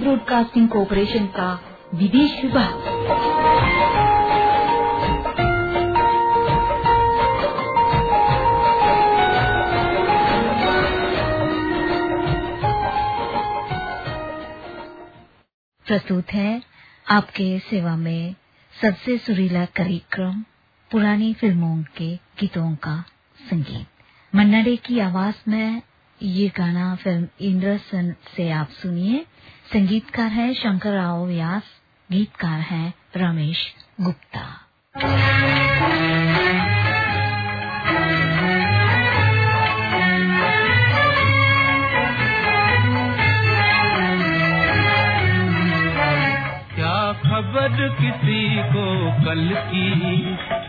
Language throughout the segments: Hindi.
ब्रॉडकास्टिंग कॉरपोरेशन का विदेश विभाग। प्रस्तुत है आपके सेवा में सबसे सुरीला कार्यक्रम पुरानी फ़िल्मों के गीतों का संगीत। मन्नाडे की आवाज़ में ये गाना फ़िल्म इंद्रसन से आप सुनिए। संगीतकार है शंकर राव व्यास गीतकार हैं रमेश गुप्ता। खबर किसी को कल की?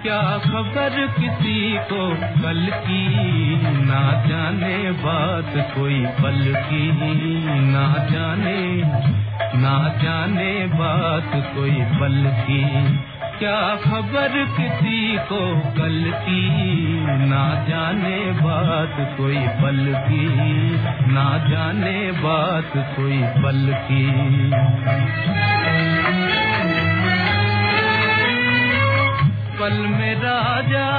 क्या खबर किसी को कल की? ना जाने बात कोई पल की। ना जाने ना जाने बात कोई पल की। क्या खबर किसी को कल की? ना जाने बात कोई पल की। ना जाने बात कोई पल की। पल में राजा,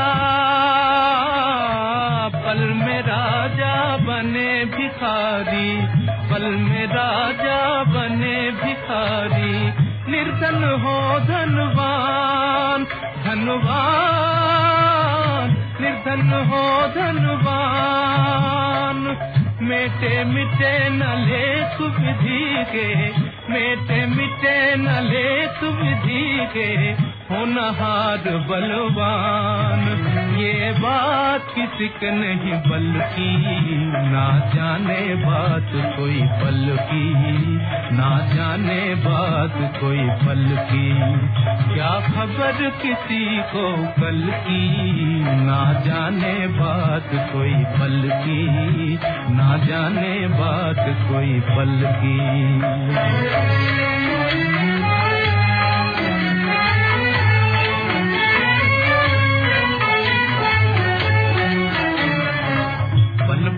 पल में राजा बने भिखारी, पल में राजा बने भिखारी, निर्धन हो धनवान धनवान, निर्धन हो धनवान। मेटे मिटे न ले सुविधि के, मेटे मिटे न ले सुविधि के होनहार बलवान। ये बात किसी के नहीं बल की ना जाने बात कोई पल की ना जाने बात कोई पल की क्या खबर किसी को कल की ना जाने बात कोई पल की ना जाने बात कोई पल की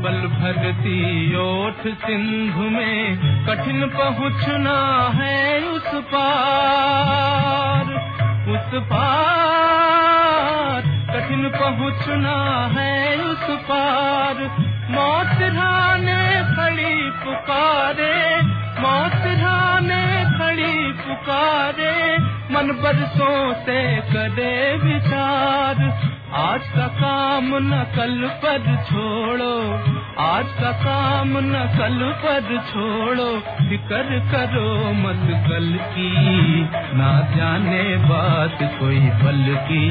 बल भरती ओठ सिंधु में कठिन पहुँचना है उस पार उस पार कठिन पहुँचना है उस पार। मौत राने खड़ी पुकारे, मौत राने खड़ी पुकारे, मन बरसों से करे विचार। आज का काम न कल पर छोड़ो, आज का काम न कल पर छोड़ो, फिकर करो मत कल की, ना जाने बात कोई पल की,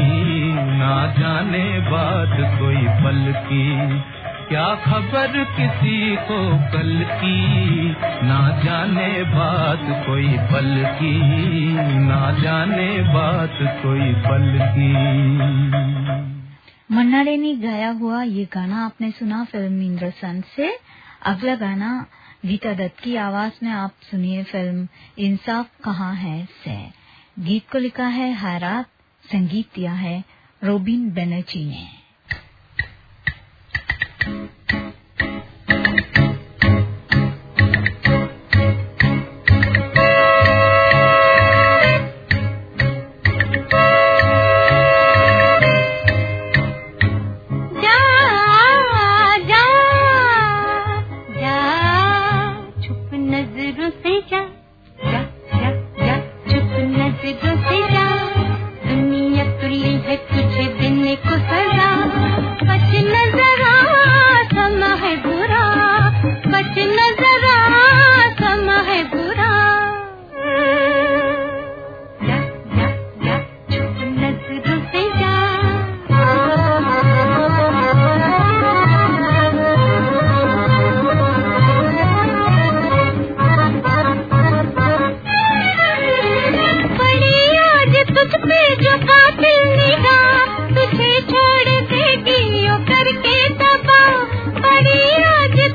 ना जाने बात कोई पल की, क्या खबर किसी को कल की, ना जाने बात कोई पल की, ना जाने बात कोई पल की। मन्नाडे ने गाया हुआ ये गाना आपने सुना फ़िल्म इंद्र सन से? अगला गाना गीता दत्त की आवाज़ में आप सुनिए फ़िल्म इंसाफ कहाँ है से। गीत को लिखा है हैरात संगीत दिया है रोबिन बेनर्जी ने।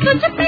such a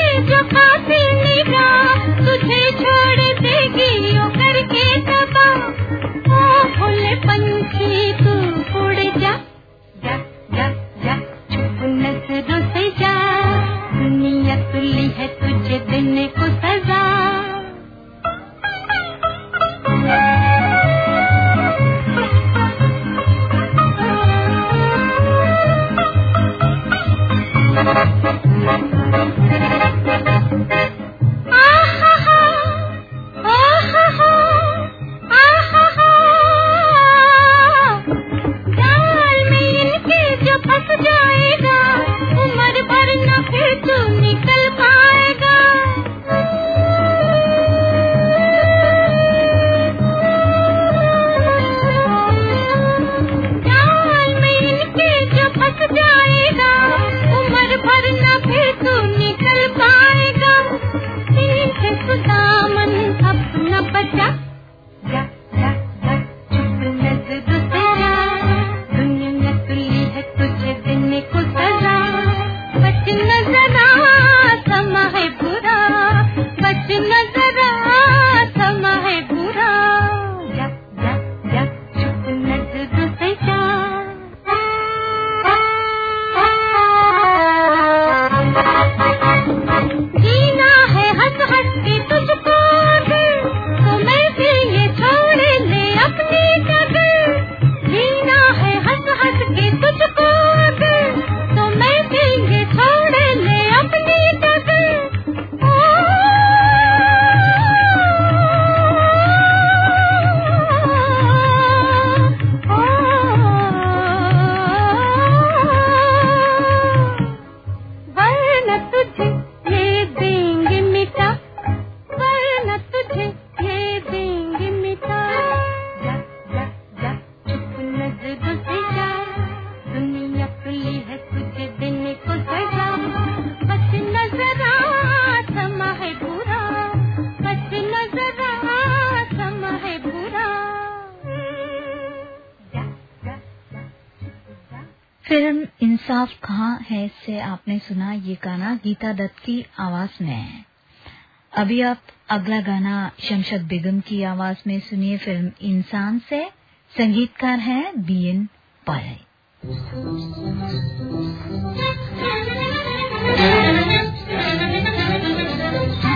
आपने सुना ये गाना गीता दत्त की आवाज़ में अभी आप अगला गाना शमशद बेगम की आवाज़ में सुनिए, फ़िल्म इंसान से। संगीतकार है बी एन पाले फ़िल्म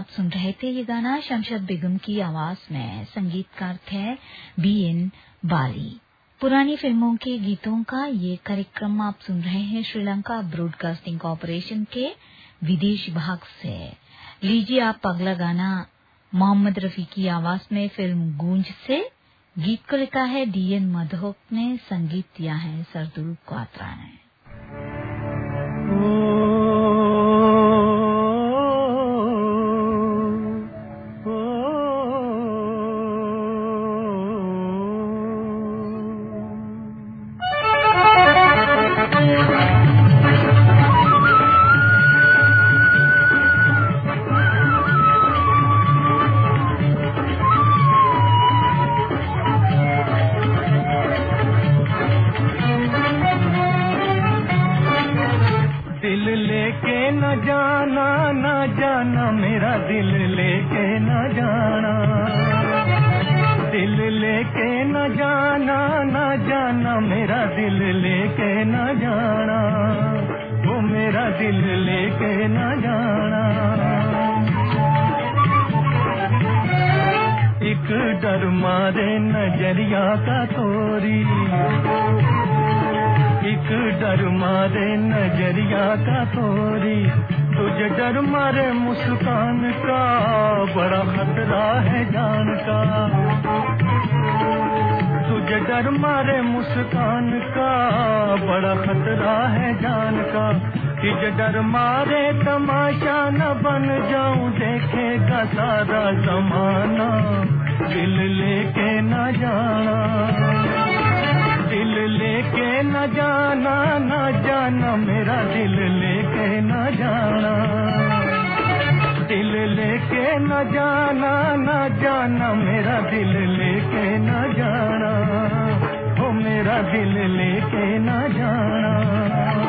आप सुन रहे थे ये गाना शमशद बेगम की आवाज़ में। संगीतकार थे बी एन बाली। पुरानी फ़िल्मों के गीतों का ये कार्यक्रम आप सुन रहे हैं श्रीलंका ब्रॉडकास्टिंग कॉरपोरेशन के विदेश भाग से। लीजिए आप अगला गाना, मोहम्मद रफी की आवाज़ में फ़िल्म गूंज से। गीत को लिखा है डीएन मधोक ने, संगीत दिया है सरदुल क्वात्रा ने। डर मारे नज़रिया का थोरी तुझ डर मारे मुस्कान का, बड़ा खतरा है जानका तुझ डर मारे मुस्कान का, बड़ा खतरा है जानका तुझ डर मारे तमाशा न बन जाऊँ, देखेगा सारा जमाना। दिल लेके न जाना। दिल लेके न जाना न जाना, मेरा दिल लेके न जाना। दिल लेके न जाना न जाना, मेरा दिल लेके न जाना। हो मेरा दिल लेके न जाना।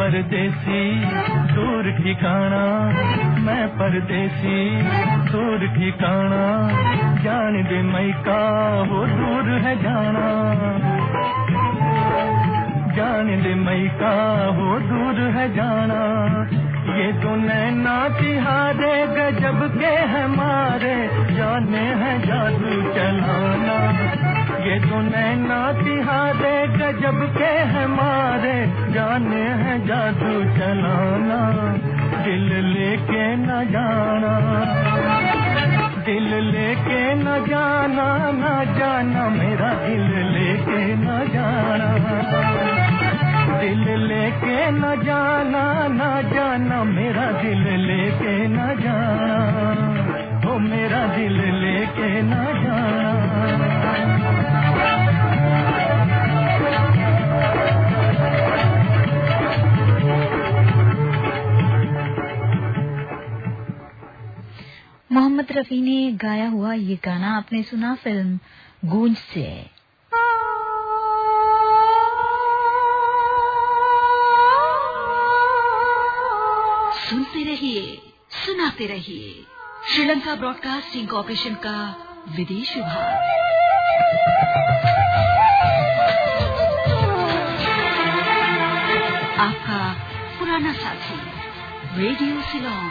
परदेसी, दूर ठिकाना। मैं परदेसी, दूर ठिकाना। जान दे मई का, वो दूर है जाना। जान दे मई का, वो दूर है जाना। ये तो नैना तिहारे गजब के हमारे जाने हैं जादू चलाना। ये तो नैना तिहारे गजब के हमारे जाने हैं जादू चलाना, दिल लेके न जाना। दिल लेके न जाना न जाना, मेरा दिल लेके न जाना। दिल लेके न जाना न जाना, मेरा दिल लेके न जाना। हो मेरा दिल लेके न जाना। रफी ने गाया हुआ ये गाना आपने सुना फ़िल्म गूंज से। सुनते रहिए, सुनाते रहिए। श्रीलंका ब्रॉडकास्टिंग कॉरपोरेशन का विदेश विभाग। आपका पुराना साथी, रेडियो सिलोन।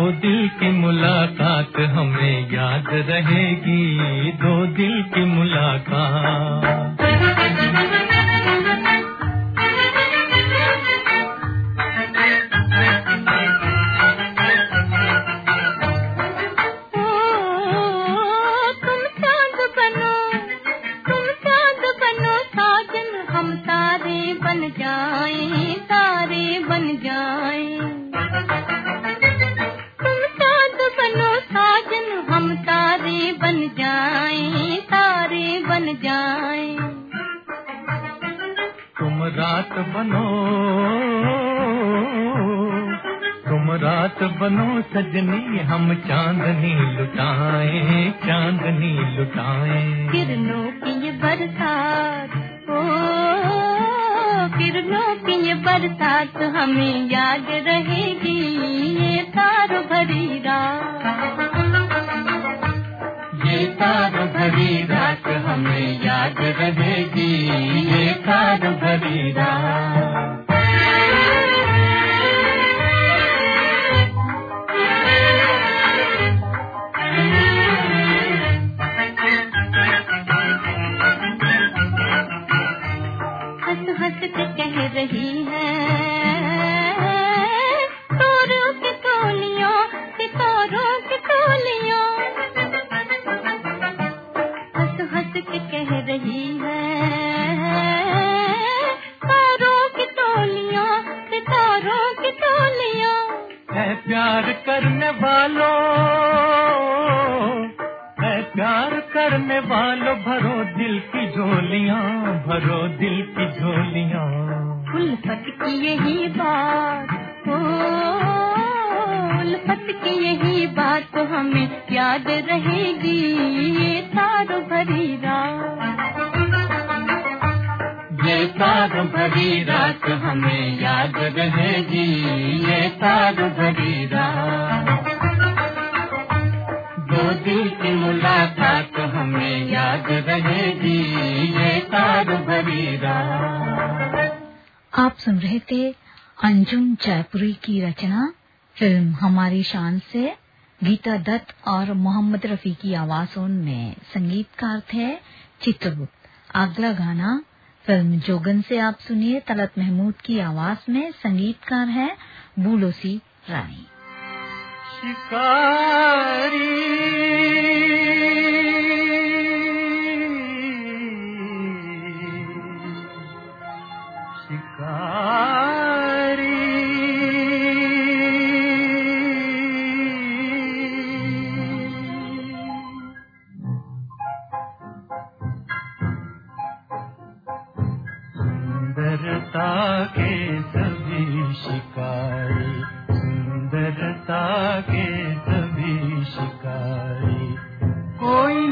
दो दिल की मुलाकात हमें याद रहेगी। दो दिल की मुलाकात। तुम चाँद बनो, तुम चाँद बनो, साजन हम सारे बन जाए। बनो। तुम रात बनो सजनी, हम चांदनी लुटाए चांदनी लुटाए। किरणों की ये बरसात, ओ, किरणों की ये बरसात हमें याद रहेगी, ये तार भरी रात। भरी रात हमें याद रहेगी। ये कार भरी रात हंस हंस के कह रही है आप सुन रहे थे अंजुम जयपुरी की रचना फ़िल्म हमारी शान से गीता दत्त और मोहम्मद रफी की आवाजों में संगीतकार थे चित्रगुप्त। अगला गाना फ़िल्म जोगन से आप सुनिए तलत महमूद की आवाज़ में संगीतकार है बूलोसी रानी। शिकारी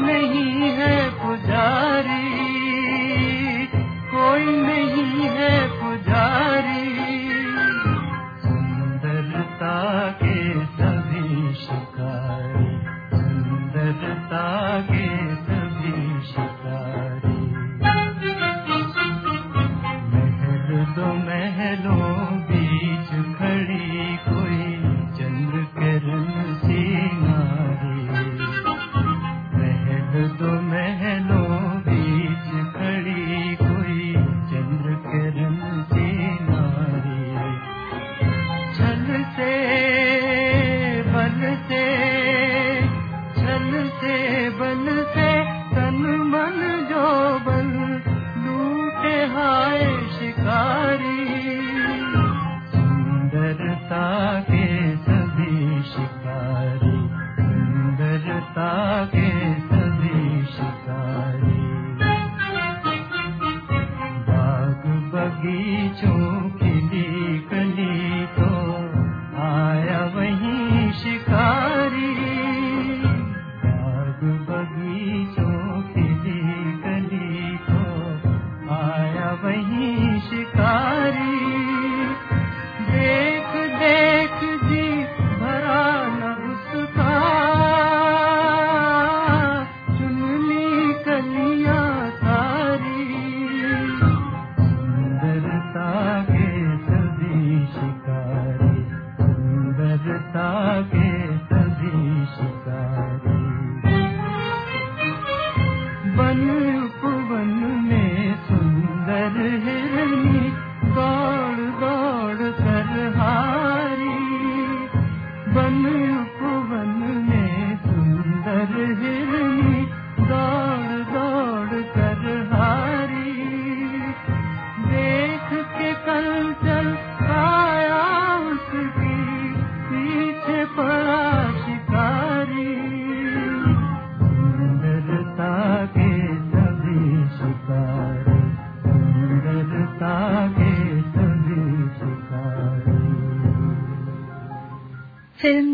फ़िल्म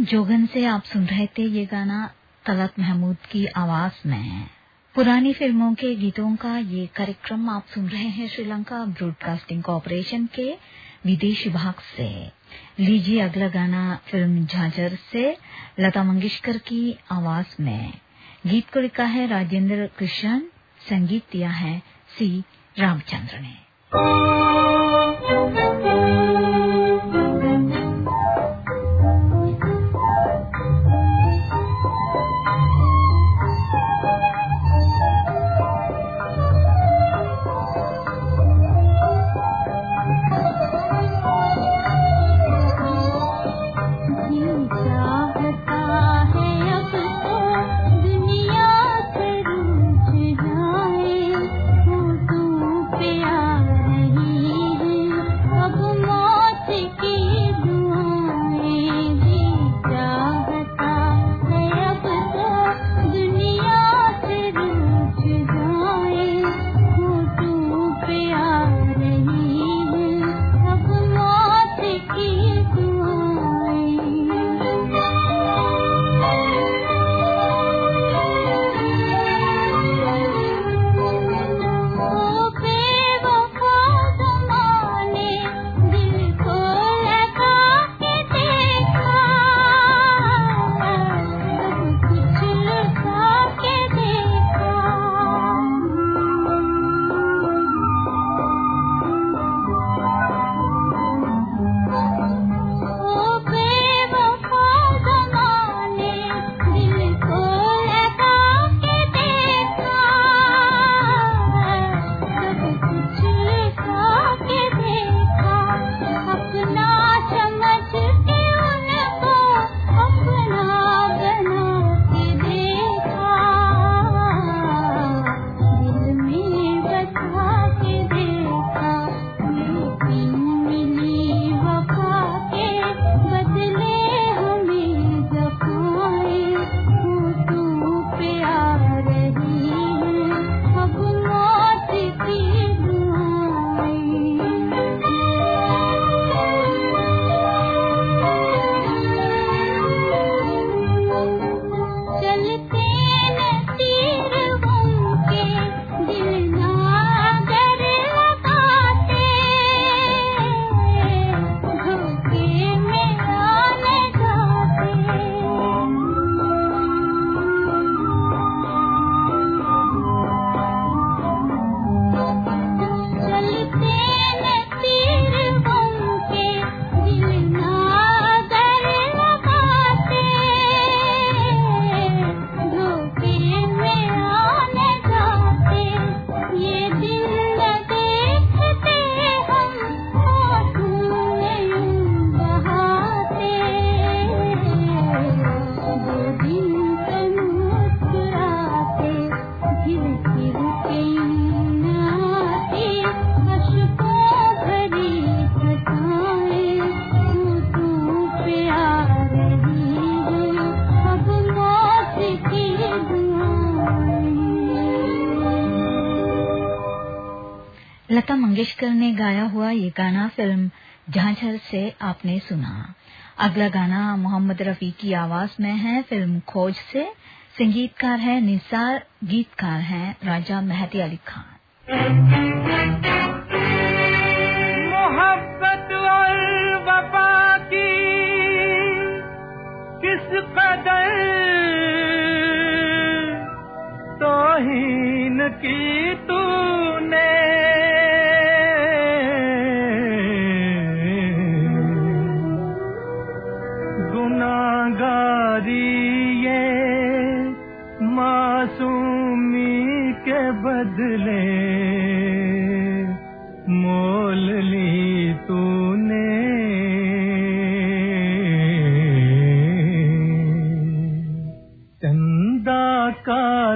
जोगन से आप सुन रहे थे ये गाना तलत महमूद की आवाज़ में। पुरानी फ़िल्मों के गीतों का ये कार्यक्रम आप सुन रहे हैं श्रीलंका ब्रॉडकास्टिंग कॉरपोरेशन के विदेश विभाग से। लीजिए अगला गाना फ़िल्म झांझर से, लता मंगेशकर की आवाज़ में। गीत को लिखा है राजेंद्र कृष्ण संगीत दिया है सी रामचंद्र ने। लता मंगेशकर ने गाया हुआ ये गाना फ़िल्म झांझर से आपने सुना। अगला गाना मोहम्मद रफी की आवाज़ में है, फ़िल्म खोज से। संगीतकार है, निसार गीतकार हैं, राजा मेहदी अली खान। कदर? तोहीन की तूने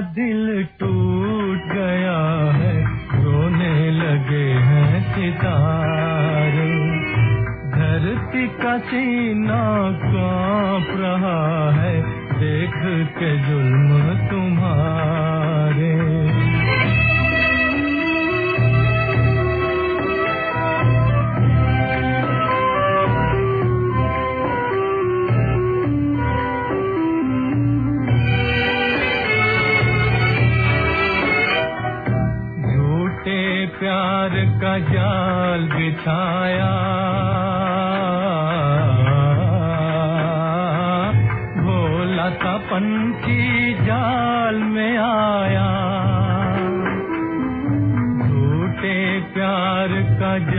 दिल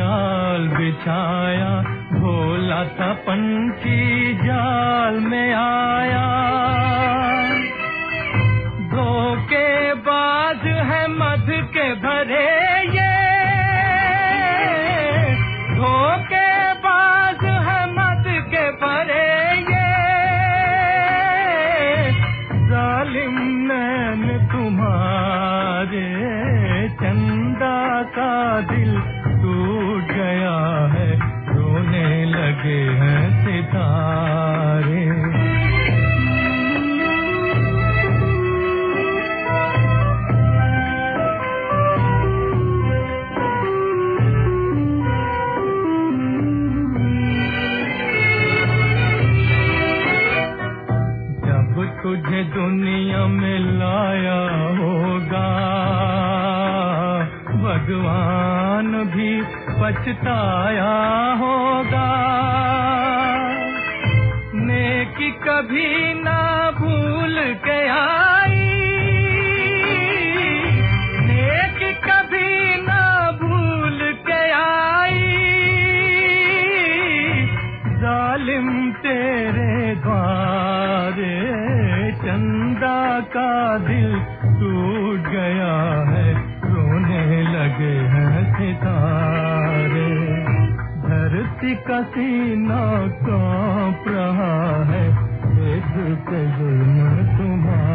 जाल बिछाया भोला सा पंछी जाल में आया। धोखेबाज है मध के भरे भगवान भी पछताया होगा। नेकी कभी ना भूल के का सीना काँप रहा है। देख तुम्हारे।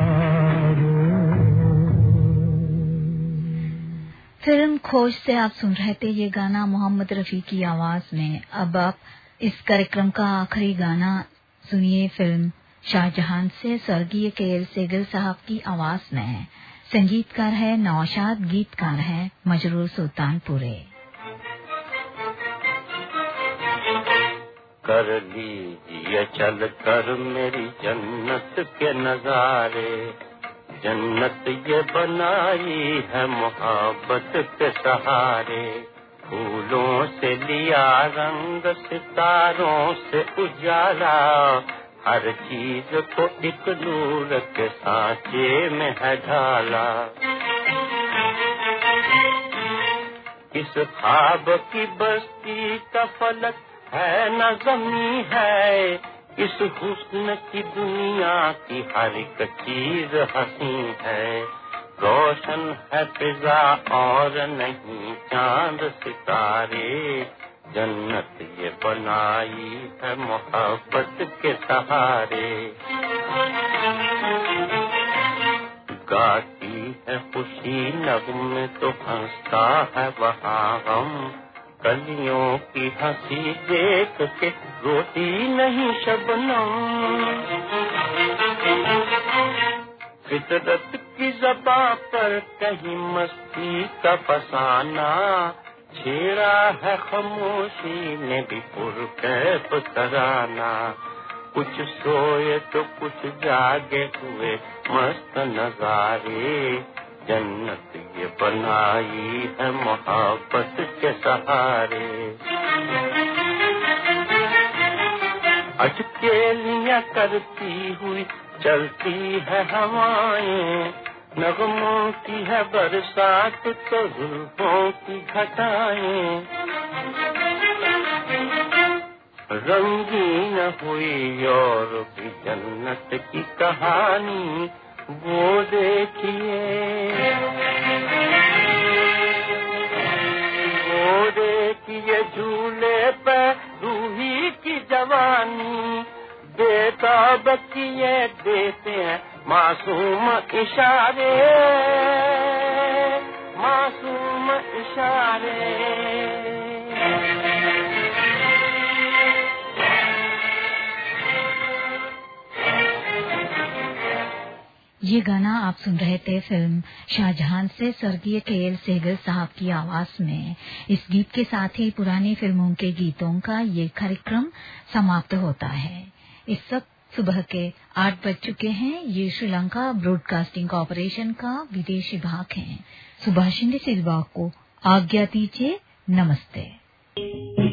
फ़िल्म खोज से आप सुन रहे थे ये गाना मोहम्मद रफी की आवाज़ में। अब आप इस कार्यक्रम का आखिरी गाना सुनिए फ़िल्म शाहजहां से, स्वर्गीय के एल सेगल साहब की आवाज़ में। संगीतकार है नौशाद, गीतकार है मजरूर सुल्तानपुरे। कर लीजिए चल कर मेरी जन्नत के नजारे। जन्नत ये बनाई है मोहब्बत के सहारे। फूलों से लिया रंग, सितारों से उजाला। हर चीज़ को एक नूर के सांचे में है ढाला। इस ख्वाब की बस्ती का फलक है, न जमी है। इस हुस्न की दुनिया की हर एक चीज़ हसी है। रोशन है फिजा और नहीं चाँद सितारे। जन्नत ये बनाई है मोहब्बत के सहारे। गाती है खुशी, नगमे तो हंसता है वहाँ हम। कलियों की हँसी देख के रोती नहीं शबनम। फितरत की जबा पर कहीं मस्ती का फसाना, छेड़ा है खामोशी ने भी पुरकैफ तराना कुछ सोए तो कुछ जागे हुए मस्त नजारे जन्नत ये बनाई है मोहब्बत के सहारे। अटकेलियाँ करती हुई चलती है हवाएँ, नगमों की है बरसात तो जुल्फों की घटाएँ। रंगीन हुई और भी जन्नत की कहानी, वो देखिए इशारे, मासूम इशारे। ये गाना आप सुन रहे थे फ़िल्म शाहजहां से स्वर्गीय के एल सेगल साहब की आवाज़ में। इस गीत के साथ ही पुरानी फ़िल्मों के गीतों का ये कार्यक्रम समाप्त होता है। इस वक्त सुबह के आठ बज चुके हैं। ये श्रीलंका ब्रॉडकास्टिंग कॉरपोरेशन का विदेशी भाग है। सुभाषिंद सिल्वा को आज्ञा दीजिए। नमस्ते।